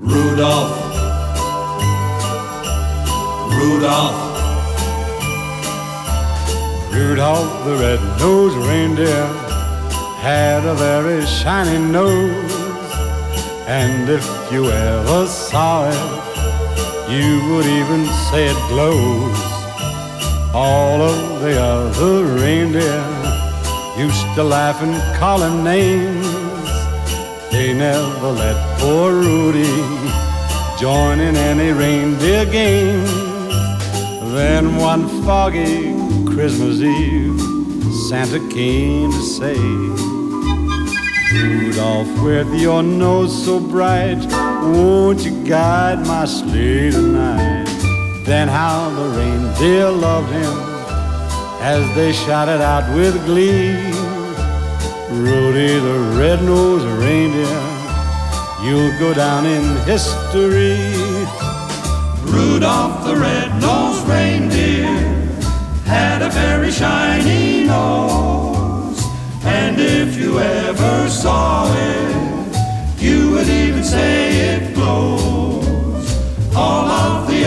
Rudolph, Rudolph, Rudolph the red-nosed reindeer had a very shiny nose, and if you ever saw it, you would even say it glows. All of the other reindeer used to laugh and call him names. They never let poor Rudy join in any reindeer game. Then one foggy Christmas Eve, Santa came to say, Rudolph, with your nose so bright, won't you guide my sleigh tonight? Then how the reindeer loved him as they shouted out with glee. Rudy the red-nosed reindeer, you'll go down in history. Rudolph the red-nosed reindeer had a very shiny nose, and if you ever saw it, you would even say it glows. All of the